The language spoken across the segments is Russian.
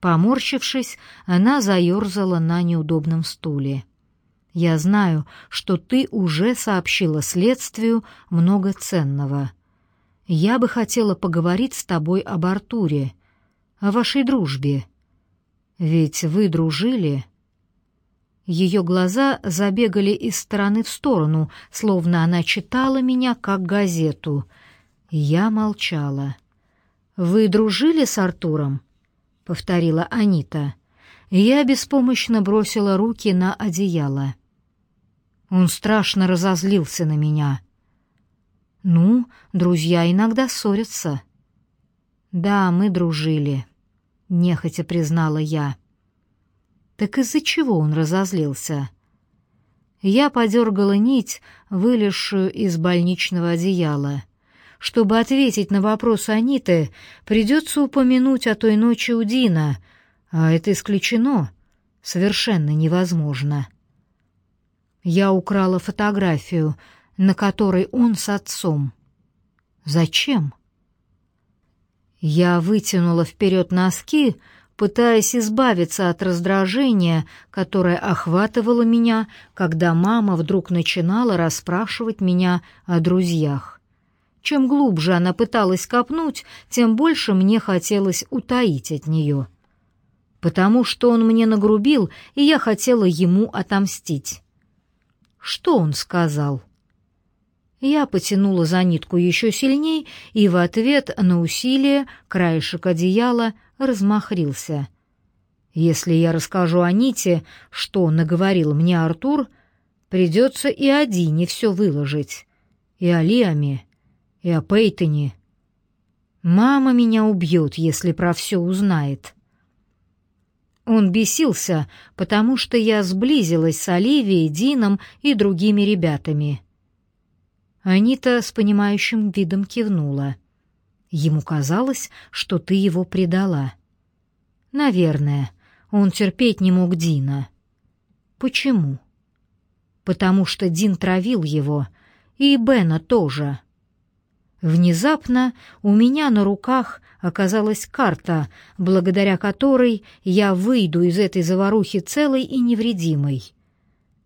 Поморщившись, она заерзала на неудобном стуле. «Я знаю, что ты уже сообщила следствию много ценного. Я бы хотела поговорить с тобой об Артуре, о вашей дружбе. Ведь вы дружили?» Ее глаза забегали из стороны в сторону, словно она читала меня как газету. Я молчала. «Вы дружили с Артуром?» — повторила Анита. Я беспомощно бросила руки на одеяло. Он страшно разозлился на меня. «Ну, друзья иногда ссорятся». «Да, мы дружили», — нехотя признала я. Так из-за чего он разозлился? Я подергала нить, вылезшую из больничного одеяла. Чтобы ответить на вопрос Аниты, придется упомянуть о той ночи у Дина, а это исключено, совершенно невозможно. Я украла фотографию, на которой он с отцом. Зачем? Я вытянула вперед носки, пытаясь избавиться от раздражения, которое охватывало меня, когда мама вдруг начинала расспрашивать меня о друзьях. Чем глубже она пыталась копнуть, тем больше мне хотелось утаить от нее. Потому что он мне нагрубил, и я хотела ему отомстить. Что он сказал? Я потянула за нитку еще сильней, и в ответ на усилие краешек одеяла — размахрился. Если я расскажу Аните, что наговорил мне Артур, придется и о Дине все выложить, и о Лиаме, и о Пейтоне. Мама меня убьет, если про все узнает. Он бесился, потому что я сблизилась с Оливией, Дином и другими ребятами. Анита с понимающим видом кивнула — Ему казалось, что ты его предала. Наверное, он терпеть не мог Дина. Почему? Потому что Дин травил его, и Бена тоже. Внезапно у меня на руках оказалась карта, благодаря которой я выйду из этой заварухи целой и невредимой.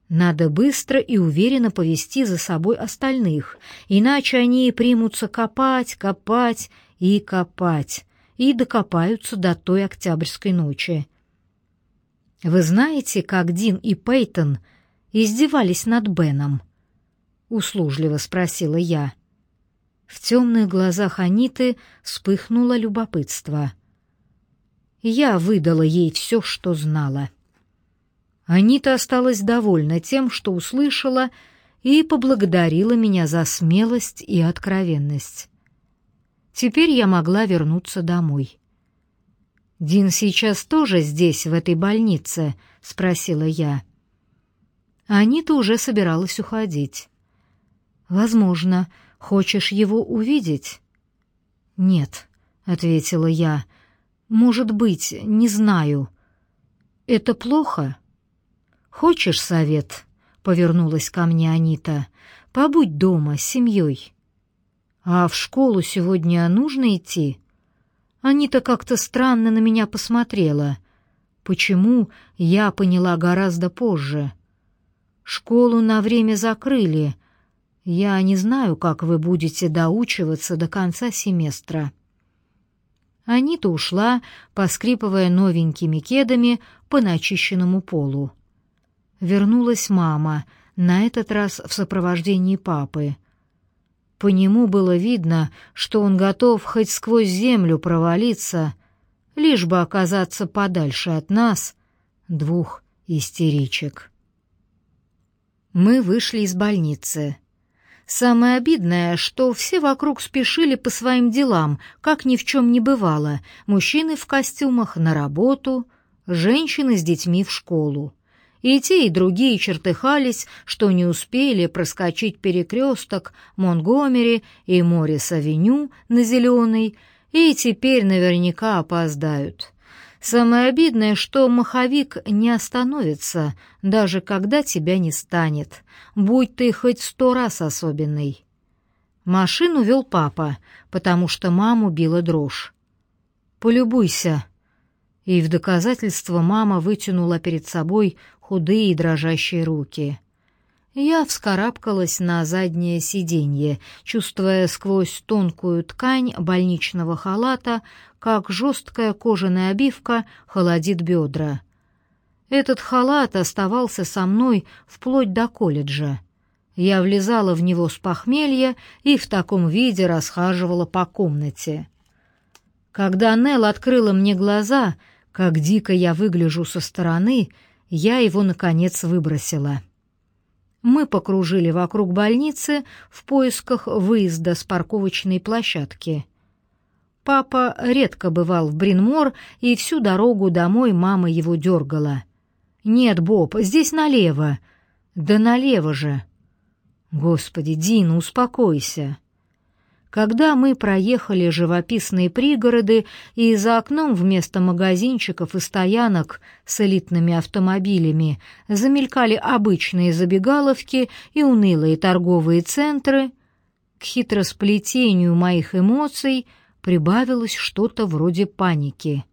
Надо быстро и уверенно повести за собой остальных, иначе они примутся копать, копать и копать, и докопаются до той октябрьской ночи. Вы знаете, как Дин и Пейтон издевались над Беном? Услужливо спросила я. В темных глазах Аниты вспыхнуло любопытство. Я выдала ей все, что знала. Анита осталась довольна тем, что услышала, и поблагодарила меня за смелость и откровенность. Теперь я могла вернуться домой. «Дин сейчас тоже здесь, в этой больнице?» — спросила я. Анита уже собиралась уходить. «Возможно, хочешь его увидеть?» «Нет», — ответила я. «Может быть, не знаю. Это плохо?» «Хочешь совет?» — повернулась ко мне Анита. «Побудь дома с семьей». «А в школу сегодня нужно идти?» Анита как-то странно на меня посмотрела. Почему, я поняла гораздо позже. «Школу на время закрыли. Я не знаю, как вы будете доучиваться до конца семестра». Анита ушла, поскрипывая новенькими кедами по начищенному полу вернулась мама, на этот раз в сопровождении папы. По нему было видно, что он готов хоть сквозь землю провалиться, лишь бы оказаться подальше от нас, двух истеричек. Мы вышли из больницы. Самое обидное, что все вокруг спешили по своим делам, как ни в чем не бывало, мужчины в костюмах на работу, женщины с детьми в школу и те, и другие чертыхались, что не успели проскочить перекресток Монгомери и Моррис-авеню на Зеленый, и теперь наверняка опоздают. Самое обидное, что маховик не остановится, даже когда тебя не станет, будь ты хоть сто раз особенный. Машину вел папа, потому что маму била дрожь. «Полюбуйся», И в доказательство мама вытянула перед собой худые и дрожащие руки. Я вскарабкалась на заднее сиденье, чувствуя сквозь тонкую ткань больничного халата, как жесткая кожаная обивка холодит бедра. Этот халат оставался со мной вплоть до колледжа. Я влезала в него с похмелья и в таком виде расхаживала по комнате. Когда Нелл открыла мне глаза, как дико я выгляжу со стороны, я его, наконец, выбросила. Мы покружили вокруг больницы в поисках выезда с парковочной площадки. Папа редко бывал в Бринмор, и всю дорогу домой мама его дергала. «Нет, Боб, здесь налево». «Да налево же». «Господи, Дина, успокойся». Когда мы проехали живописные пригороды, и за окном вместо магазинчиков и стоянок с элитными автомобилями замелькали обычные забегаловки и унылые торговые центры, к хитросплетению моих эмоций прибавилось что-то вроде паники.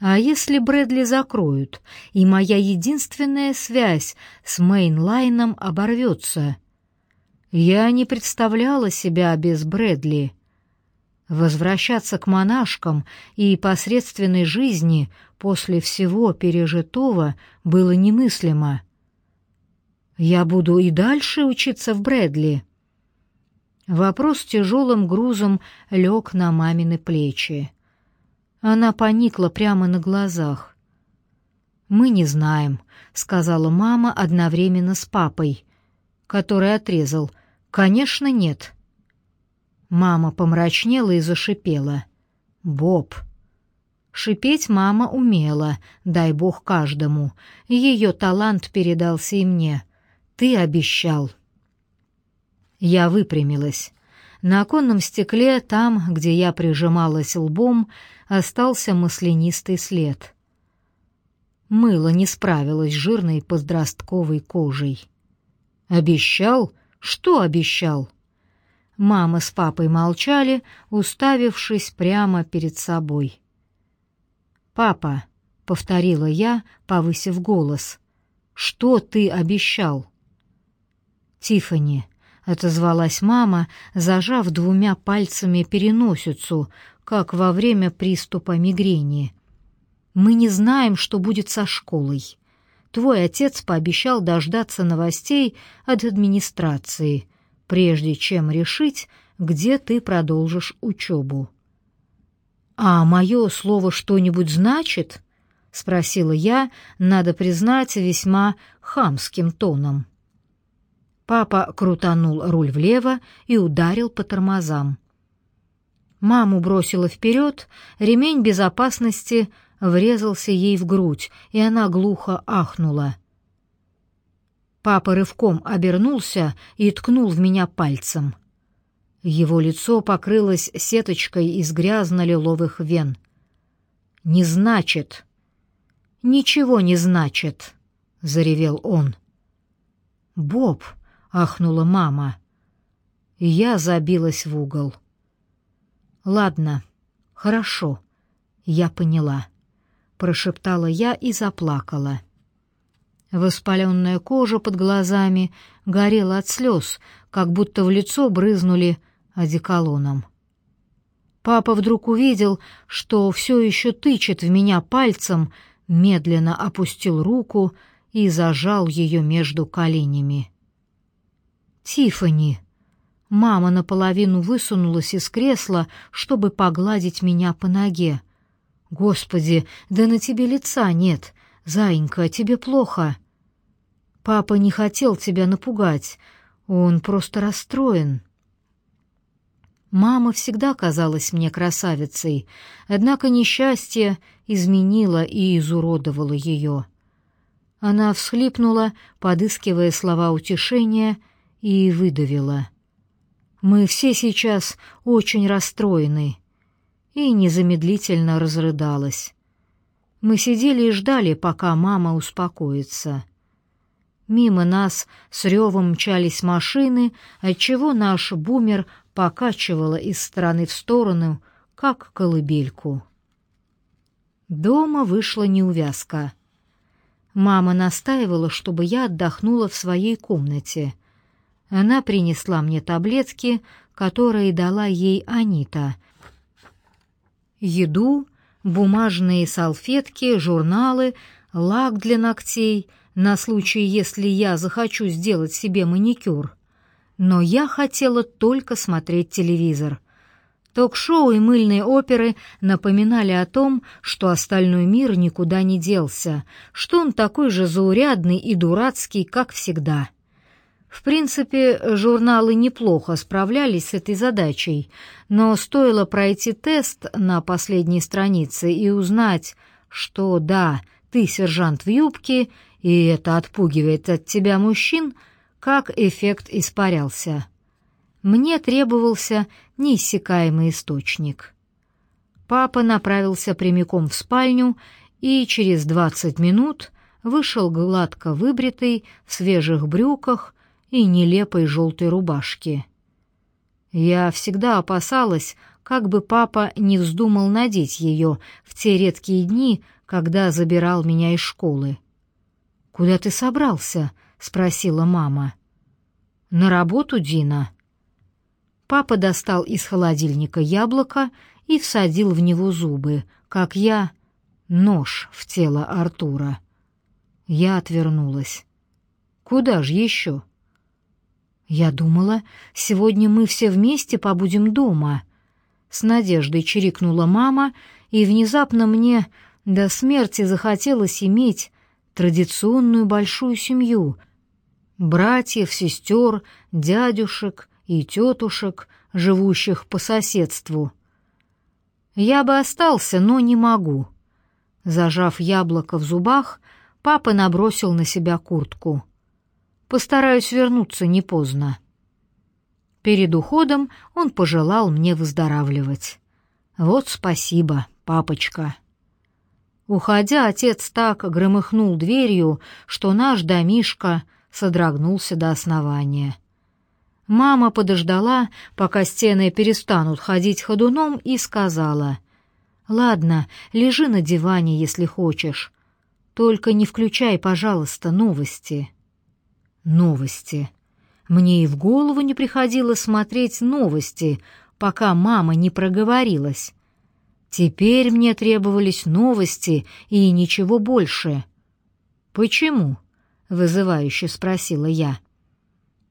А если Брэдли закроют, и моя единственная связь с Мейнлайном оборвется — я не представляла себя без Брэдли. Возвращаться к монашкам и посредственной жизни после всего пережитого было немыслимо. Я буду и дальше учиться в Брэдли. Вопрос тяжелым грузом лег на мамины плечи. Она поникла прямо на глазах. «Мы не знаем», — сказала мама одновременно с папой, который отрезал «Конечно, нет». Мама помрачнела и зашипела. «Боб». Шипеть мама умела, дай бог каждому. Ее талант передался и мне. Ты обещал. Я выпрямилась. На оконном стекле, там, где я прижималась лбом, остался маслянистый след. Мыло не справилось с жирной подростковой кожей. «Обещал?» Что обещал? Мама с папой молчали, уставившись прямо перед собой. «Папа», — повторила я, повысив голос, — «что ты обещал?» «Тиффани», — отозвалась мама, зажав двумя пальцами переносицу, как во время приступа мигрени. «Мы не знаем, что будет со школой. Твой отец пообещал дождаться новостей от администрации, прежде чем решить, где ты продолжишь учебу. «А мое слово что-нибудь значит?» — спросила я, надо признать, весьма хамским тоном. Папа крутанул руль влево и ударил по тормозам. Маму бросило вперед, ремень безопасности — врезался ей в грудь, и она глухо ахнула. Папа рывком обернулся и ткнул в меня пальцем. Его лицо покрылось сеточкой из грязно-лиловых вен. «Не значит!» «Ничего не значит!» — заревел он. «Боб!» — ахнула мама. Я забилась в угол. «Ладно, хорошо, я поняла» прошептала я и заплакала. Воспаленная кожа под глазами горела от слез, как будто в лицо брызнули одеколоном. Папа вдруг увидел, что все еще тычет в меня пальцем, медленно опустил руку и зажал ее между коленями. «Тиффани!» Мама наполовину высунулась из кресла, чтобы погладить меня по ноге. «Господи, да на тебе лица нет! Заинька, тебе плохо!» «Папа не хотел тебя напугать, он просто расстроен». Мама всегда казалась мне красавицей, однако несчастье изменило и изуродовало ее. Она всхлипнула, подыскивая слова утешения, и выдавила. «Мы все сейчас очень расстроены и незамедлительно разрыдалась. Мы сидели и ждали, пока мама успокоится. Мимо нас с ревом мчались машины, отчего наш бумер покачивало из стороны в сторону, как колыбельку. Дома вышла неувязка. Мама настаивала, чтобы я отдохнула в своей комнате. Она принесла мне таблетки, которые дала ей Анита. Еду, бумажные салфетки, журналы, лак для ногтей на случай, если я захочу сделать себе маникюр. Но я хотела только смотреть телевизор — Ток-шоу и мыльные оперы напоминали о том, что остальной мир никуда не делся, что он такой же заурядный и дурацкий, как всегда. В принципе, журналы неплохо справлялись с этой задачей, но стоило пройти тест на последней странице и узнать, что да, ты сержант в юбке, и это отпугивает от тебя мужчин, как эффект испарялся. Мне требовался неиссякаемый источник. Папа направился прямиком в спальню и через двадцать минут вышел гладко выбритый, в свежих брюках и нелепой желтой рубашке. Я всегда опасалась, как бы папа не вздумал надеть ее в те редкие дни, когда забирал меня из школы. «Куда ты собрался?» — спросила мама. «На работу, Дина», Папа достал из холодильника яблоко и всадил в него зубы, как я нож в тело Артура. Я отвернулась. Куда же еще? Я думала, сегодня мы все вместе побудем дома. С надеждой чирикнула мама, и внезапно мне до смерти захотелось иметь традиционную большую семью — братьев, сестер, дядюшек и тетушек, живущих по соседству. Я бы остался, но не могу. Зажав яблоко в зубах, папа набросил на себя куртку. Постараюсь вернуться не поздно. Перед уходом он пожелал мне выздоравливать. Вот спасибо, папочка. Уходя, отец так громыхнул дверью, что наш домишка содрогнулся до основания. Мама подождала, пока стены перестанут ходить ходуном, и сказала, «Ладно, лежи на диване, если хочешь. Только не включай, пожалуйста, новости». Новости. Мне и в голову не приходило смотреть новости, пока мама не проговорилась. Теперь мне требовались новости и ничего больше. «Почему?» — вызывающе спросила я.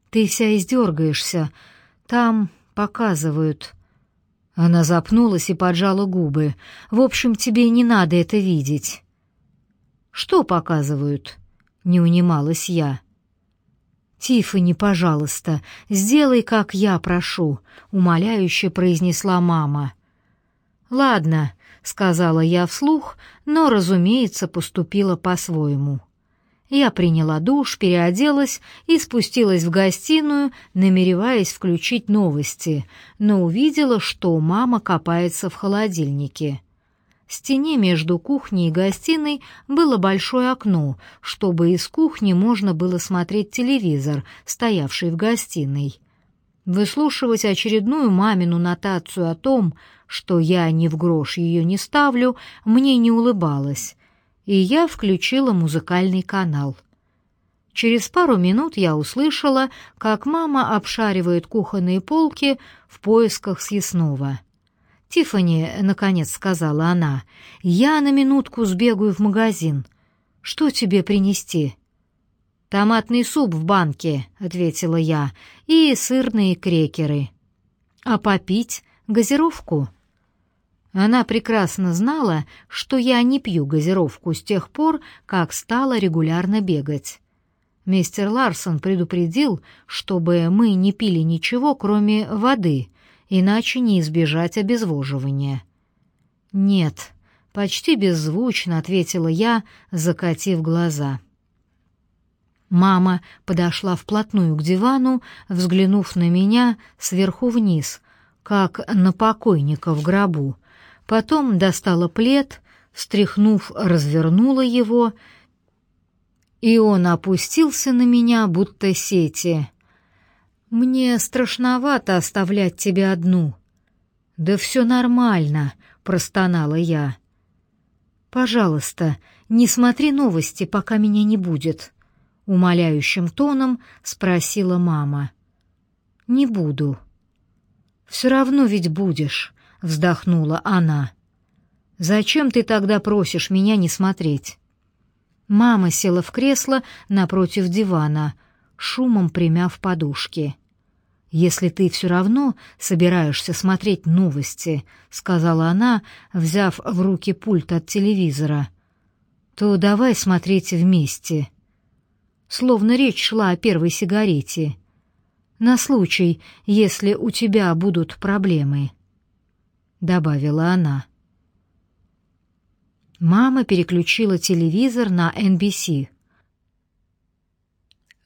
Ты вся издергаешься. Там показывают». Она запнулась и поджала губы. «В общем, тебе не надо это видеть». «Что показывают?» — не унималась я. «Тиффани, пожалуйста, сделай, как я прошу», — умоляюще произнесла мама. «Ладно», — сказала я вслух, но, разумеется, поступила по-своему. Я приняла душ, переоделась и спустилась в гостиную, намереваясь включить новости, но увидела, что мама копается в холодильнике. В стене между кухней и гостиной было большое окно, чтобы из кухни можно было смотреть телевизор, стоявший в гостиной. Выслушивать очередную мамину нотацию о том, что я ни в грош ее не ставлю, мне не улыбалось и я включила музыкальный канал. Через пару минут я услышала, как мама обшаривает кухонные полки в поисках съестного. «Тиффани», — наконец сказала она, — «я на минутку сбегаю в магазин. Что тебе принести?» «Томатный суп в банке», — ответила я, — «и сырные крекеры». «А попить? Газировку?» Она прекрасно знала, что я не пью газировку с тех пор, как стала регулярно бегать. Мистер Ларсон предупредил, чтобы мы не пили ничего, кроме воды, иначе не избежать обезвоживания. «Нет», — почти беззвучно ответила я, закатив глаза. Мама подошла вплотную к дивану, взглянув на меня сверху вниз, как на покойника в гробу, Потом достала плед, встряхнув, развернула его, и он опустился на меня, будто сети. «Мне страшновато оставлять тебя одну». «Да все нормально», — простонала я. «Пожалуйста, не смотри новости, пока меня не будет», — умоляющим тоном спросила мама. «Не буду». «Все равно ведь будешь», — вздохнула она. «Зачем ты тогда просишь меня не смотреть?» Мама села в кресло напротив дивана, шумом примяв подушки. «Если ты все равно собираешься смотреть новости», — сказала она, взяв в руки пульт от телевизора, — «то давай смотреть вместе». Словно речь шла о первой сигарете. «На случай, если у тебя будут проблемы», — добавила она. Мама переключила телевизор на NBC.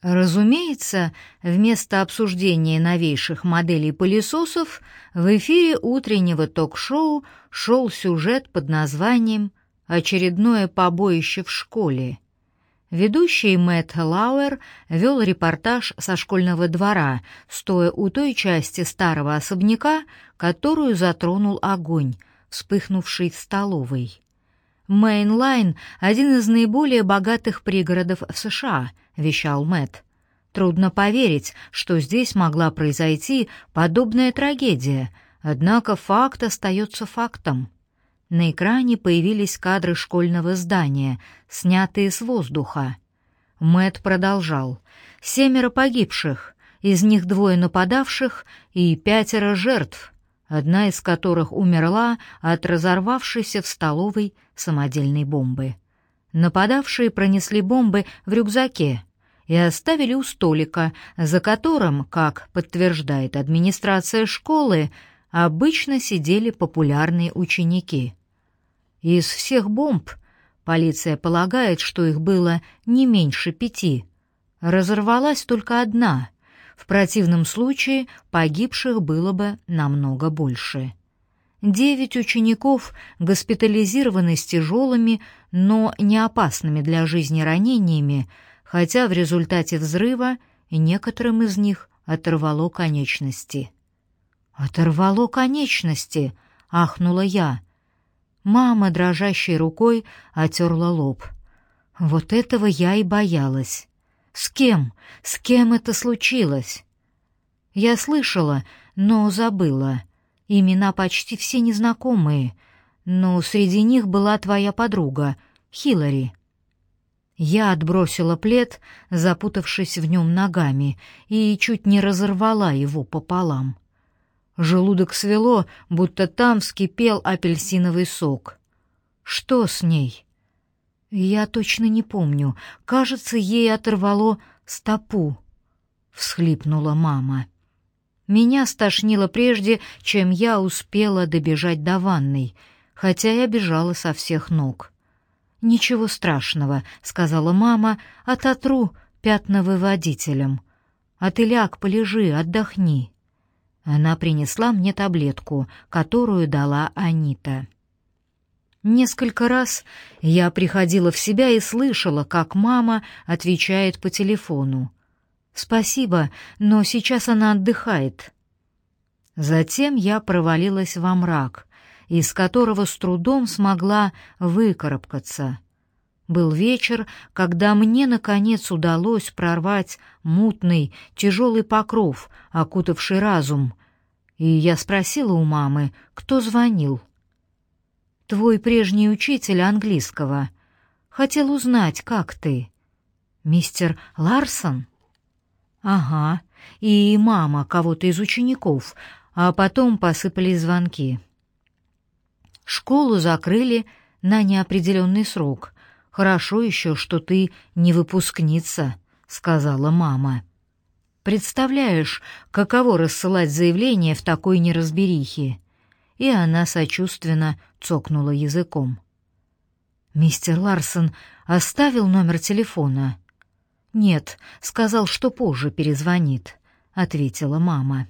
Разумеется, вместо обсуждения новейших моделей пылесосов в эфире утреннего ток-шоу шел сюжет под названием «Очередное побоище в школе». Ведущий Мэтт Лауэр вел репортаж со школьного двора, стоя у той части старого особняка, которую затронул огонь, вспыхнувший в столовой. Мейнлайн — один из наиболее богатых пригородов в США, вещал Мэтт. Трудно поверить, что здесь могла произойти подобная трагедия, однако факт остается фактом. На экране появились кадры школьного здания, снятые с воздуха. Мэтт продолжал. Семеро погибших, из них двое нападавших и пятеро жертв, одна из которых умерла от разорвавшейся в столовой самодельной бомбы. Нападавшие пронесли бомбы в рюкзаке и оставили у столика, за которым, как подтверждает администрация школы, обычно сидели популярные ученики. Из всех бомб, полиция полагает, что их было не меньше пяти, разорвалась только одна — в противном случае погибших было бы намного больше. Девять учеников госпитализированы с тяжелыми, но не опасными для жизни ранениями, хотя в результате взрыва некоторым из них оторвало конечности. «Оторвало конечности!» — ахнула я. Мама, дрожащей рукой, отерла лоб. Вот этого я и боялась. С кем? С кем это случилось? Я слышала, но забыла. Имена почти все незнакомые, но среди них была твоя подруга, Хиллари. Я отбросила плед, запутавшись в нем ногами, и чуть не разорвала его пополам. Желудок свело, будто там вскипел апельсиновый сок. Что с ней? Я точно не помню. Кажется, ей оторвало стопу. Всхлипнула мама. Меня стошнило прежде, чем я успела добежать до ванной, хотя я бежала со всех ног. «Ничего страшного», — сказала мама, — «ототру пятновыводителем. А ты ляг, полежи, отдохни». Она принесла мне таблетку, которую дала Анита. Несколько раз я приходила в себя и слышала, как мама отвечает по телефону. «Спасибо, но сейчас она отдыхает». Затем я провалилась во мрак, из которого с трудом смогла выкарабкаться. Был вечер, когда мне, наконец, удалось прорвать мутный, тяжелый покров, окутавший разум, и я спросила у мамы, кто звонил. Твой прежний учитель английского. Хотел узнать, как ты. Мистер Ларсон? Ага, и мама кого-то из учеников, а потом посыпались звонки. Школу закрыли на неопределенный срок. Хорошо еще, что ты не выпускница, сказала мама. Представляешь, каково рассылать заявление в такой неразберихе? и она сочувственно цокнула языком. «Мистер Ларсон оставил номер телефона?» «Нет, сказал, что позже перезвонит», — ответила мама.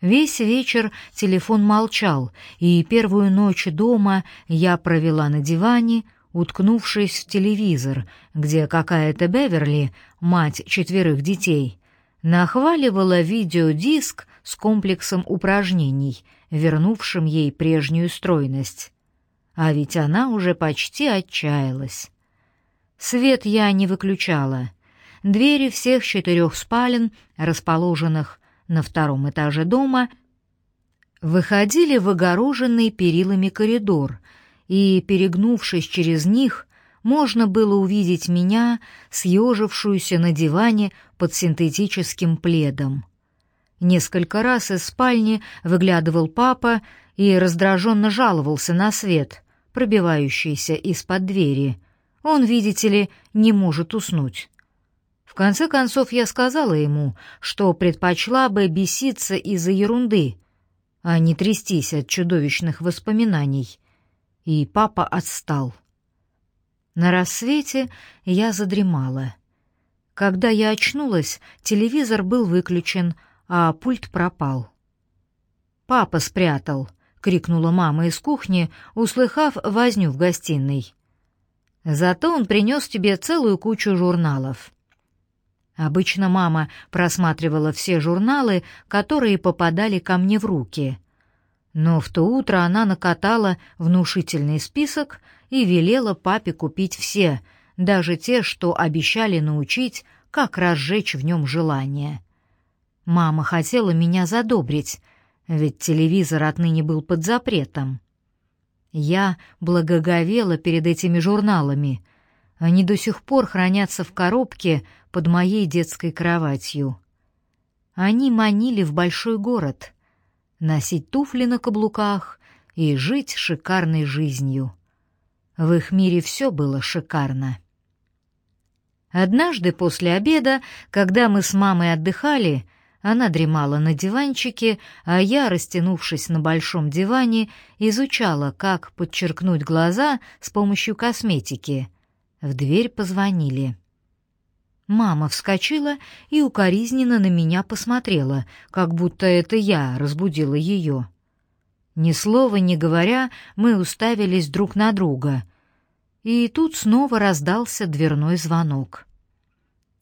Весь вечер телефон молчал, и первую ночь дома я провела на диване, уткнувшись в телевизор, где какая-то Беверли, мать четверых детей, нахваливала видеодиск с комплексом упражнений, вернувшим ей прежнюю стройность. а ведь она уже почти отчаялась. Свет я не выключала. Двери всех четырех спален, расположенных на втором этаже дома, выходили в огороженный перилами коридор, и, перегнувшись через них, можно было увидеть меня, съежившуюся на диване под синтетическим пледом. Несколько раз из спальни выглядывал папа и раздраженно жаловался на свет, пробивающийся из-под двери. Он, видите ли, не может уснуть. В конце концов я сказала ему, что предпочла бы беситься из-за ерунды, а не трястись от чудовищных воспоминаний. И папа отстал. На рассвете я задремала. Когда я очнулась, телевизор был выключен, а пульт пропал. «Папа спрятал», — крикнула мама из кухни, услыхав возню в гостиной. «Зато он принес тебе целую кучу журналов». Обычно мама просматривала все журналы, которые попадали ко мне в руки. Но в то утро она накатала внушительный список и велела папе купить все, даже те, что обещали научить, как разжечь в нем желание. Мама хотела меня задобрить, ведь телевизор отныне был под запретом. Я благоговела перед этими журналами. Они до сих пор хранятся в коробке под моей детской кроватью. Они манили в большой город, носить туфли на каблуках и жить шикарной жизнью. В их мире все было шикарно. Однажды после обеда, когда мы с мамой отдыхали, она дремала на диванчике, а я, растянувшись на большом диване, изучала, как подчеркнуть глаза с помощью косметики. В дверь позвонили. Мама вскочила и укоризненно на меня посмотрела, как будто это я разбудила ее. Ни слова не говоря, мы уставились друг на друга. И тут снова раздался дверной звонок.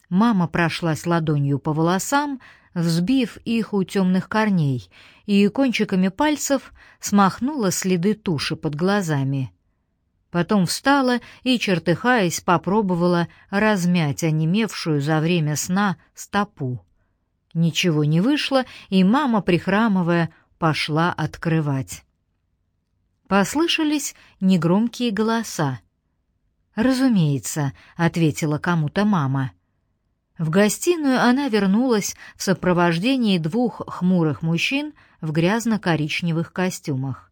Мама прошлась ладонью по волосам, взбив их у темных корней, и кончиками пальцев смахнула следы туши под глазами. Потом встала и, чертыхаясь, попробовала размять онемевшую за время сна стопу. Ничего не вышло, и мама, прихрамывая, пошла открывать. Послышались негромкие голоса. «Разумеется», — ответила кому-то мама. В гостиную она вернулась в сопровождении двух хмурых мужчин в грязно-коричневых костюмах.